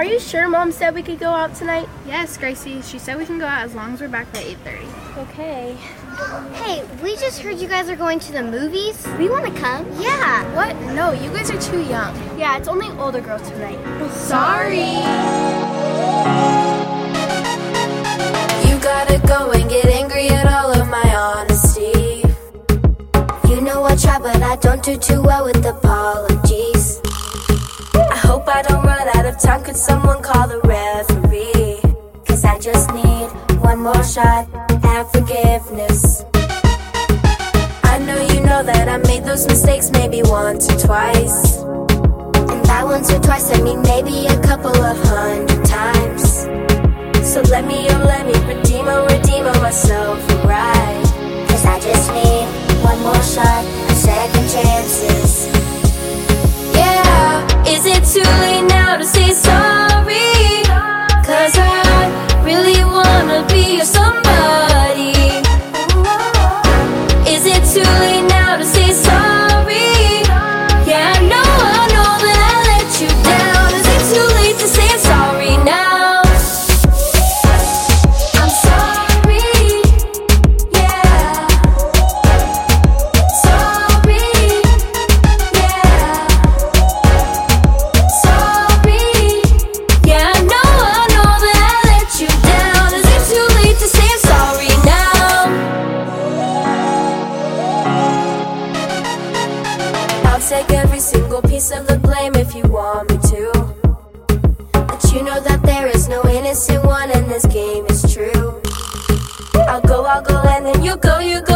Are you sure Mom said we could go out tonight? Yes, Gracie. She said we can go out as long as we're back by 8.30. Okay. Hey, we just heard you guys are going to the movies. We want to come. Yeah. What? No, you guys are too young. Yeah, it's only older girls tonight. Sorry. You gotta go and get angry at all of my honesty. You know I try, but I don't do too well with apologies. Of time. Could someone call the referee? Cause I just need one more shot at forgiveness. I know you know that I made those mistakes maybe once or twice. And that once or twice, I mean maybe a couple of hundred times. So let me, oh let me redeem oh, redeem myself right. Cause I just need late now every single piece of the blame if you want me to. But you know that there is no innocent one and this game is true. I'll go, I'll go, and then you go, you go